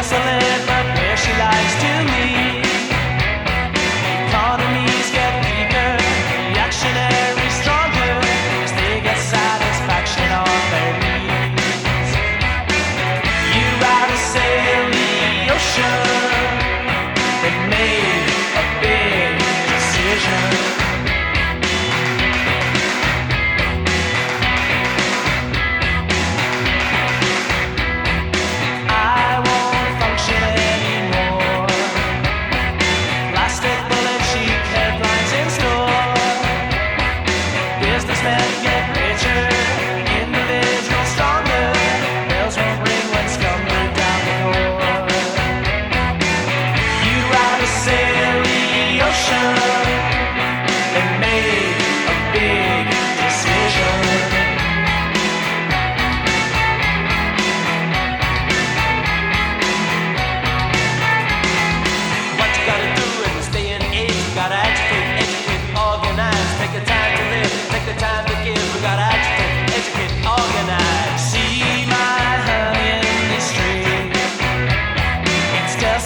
gasoline.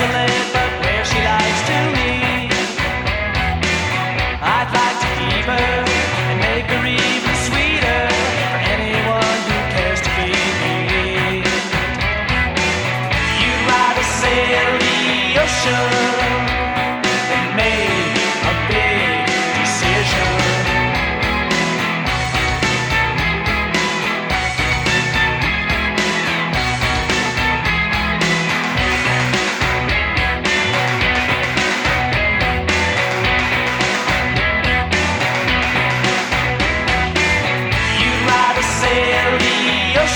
gasoline.